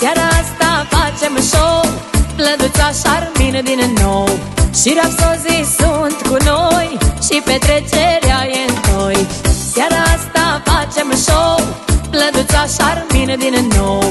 Seara asta facem show. Plăduța șarmină din nou. Și rapsozii sunt cu noi Și petrecerea e în toi Seara asta facem show. Plăduța șarmină din nou.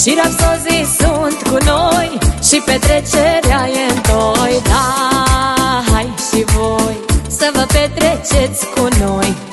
Și rapsozii sunt cu noi Și petrecerea e în toi Da, hai și voi Să vă petreceți cu noi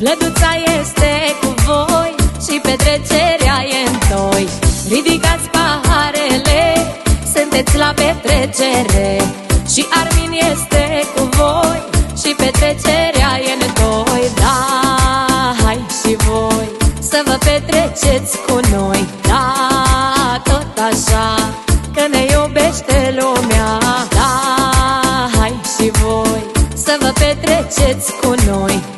Vlăduța este cu voi și petrecerea e în toi. Ridicați paharele, sunteți la petrecere. Și Armin este cu voi și petrecerea e în toi. Da, hai și voi să vă petreceți cu noi. Da, tot așa, că ne iubește lumea. Da, hai și voi să vă petreceți cu noi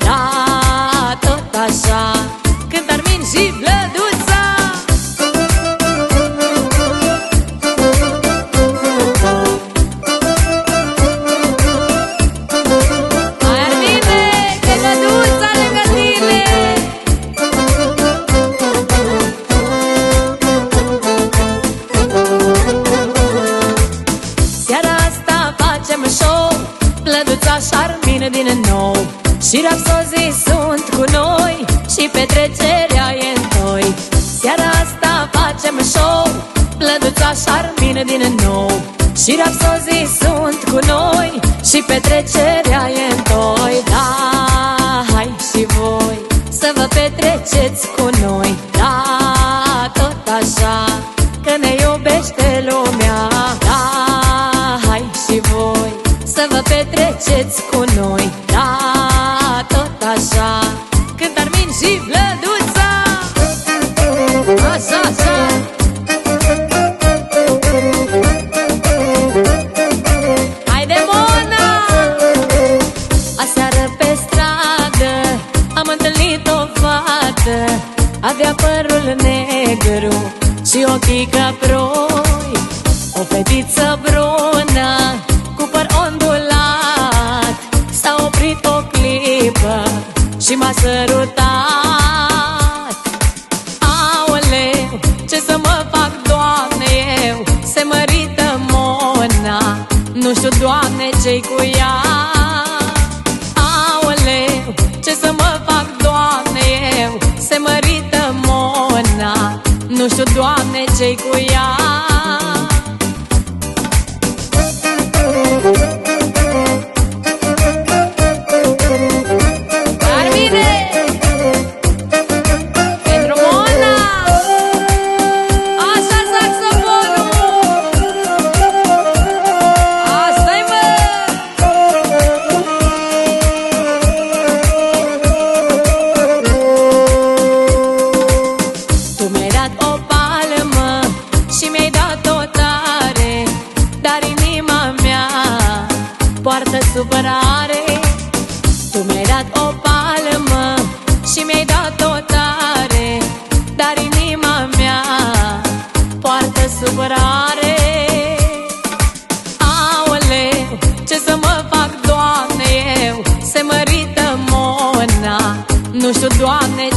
Plăduța șarmină din nou. Și rapsozii sunt cu noi Și petrecerea e în toi. Da, hai și voi Să vă petreceți cu noi. Da, tot așa Că ne iubește lumea. Da, hai și voi Să vă petreceți cu noi Am întâlnit o fată Avea părul negru Și ochii caproi O fetiță brună Cu păr ondulat. S-a oprit o clipă Și m-a sărutat. Aoleu, ce să mă fac, Doamne, eu? Se mărită Mona Nu știu, Doamne, ce-i cu ea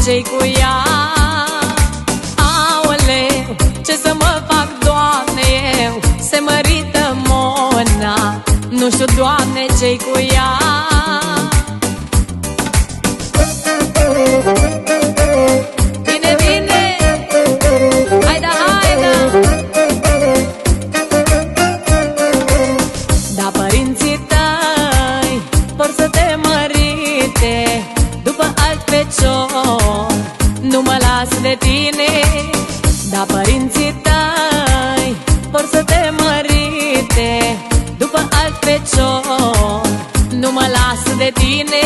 Doamne, ce-i cu ea. Aoleu, ce să mă fac, Doamne, eu? Se mărită Mona. Nu știu, Doamne, ce-i cu ea fecior Nu mă de tine.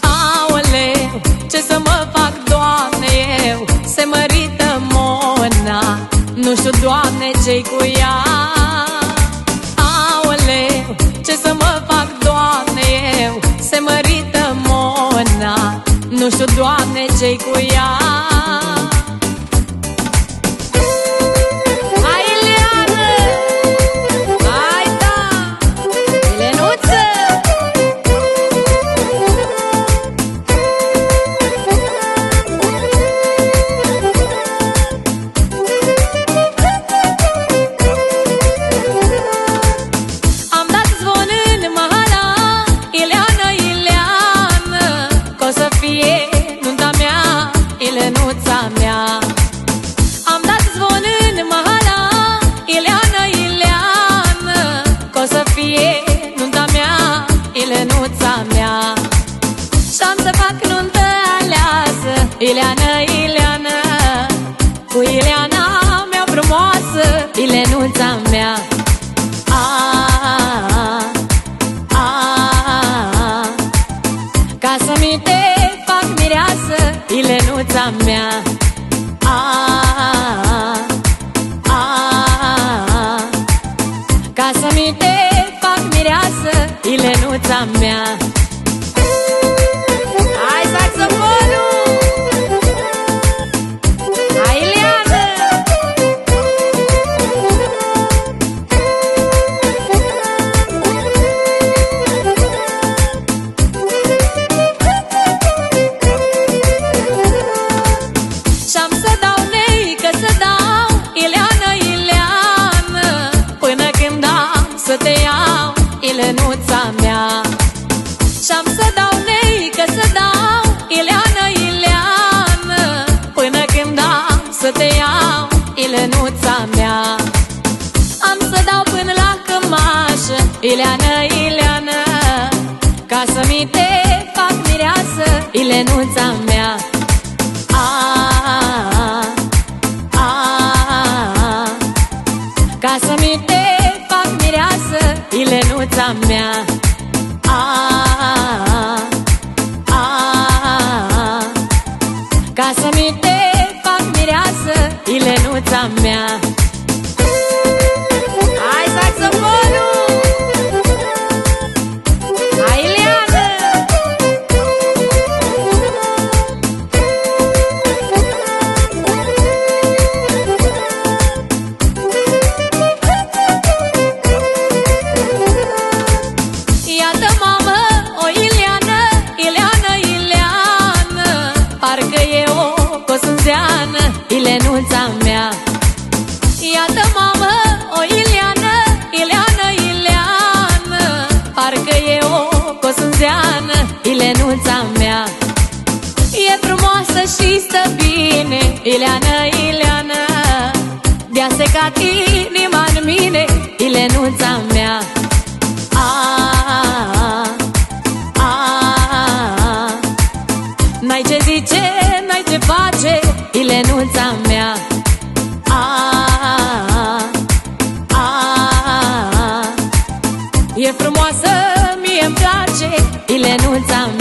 Aoleu, ce să mă fac, Doamne, eu? Se mărită mona Nu știu, Doamne, ce-i cu ea. Aoleu, ce să mă fac, Doamne, eu? Se mărită mona Nu știu, Doamne, ce-i cu ea Ileana, Ileana Cu Ileana mea frumoasă Ilenuța mea. A, a, a, Ca să mi te fac mireasă Ilenuța mea Ileana, Ileana Ca să mi te fac mireasă Ilenuța mea Ilenuța mea. Iată, mamă, o Ileană, Ileană, Ileană Parcă e o cosânzeană, Ilenuța mea. E frumoasă și stă bine, Ileană, Ileană De-a secat inima în mine, Ilenuța mea Ilenuța mea. A, a, a, a, E frumoasă, mie-mi place Ilenuța mea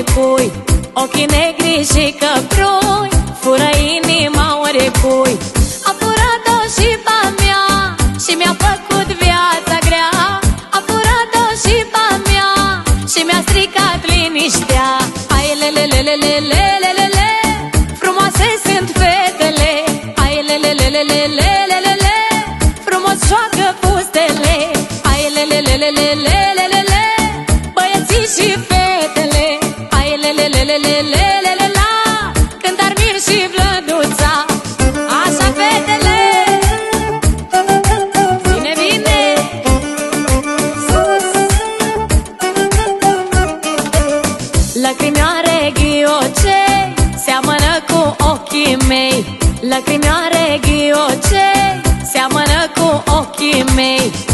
oricui Ochii negri și căprui Fură inima oricui A furat-o și pe mea Și mi-a făcut viața grea A furat-o și pe mea Și mi-a stricat liniștea Ai le le le le le le le le Frumoase sunt fetele Ai le le le le le le ochii mei. Lacrimioare ghiocei Seamănă cu ochii mei.